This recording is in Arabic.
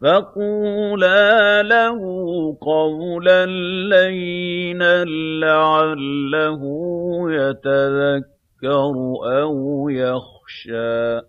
فَقُولَا لَهُ قَوْلًا لَّيِّنًا لَّعَلَّهُ يَتَذَكَّرُ أَوْ يَخْشَىٰ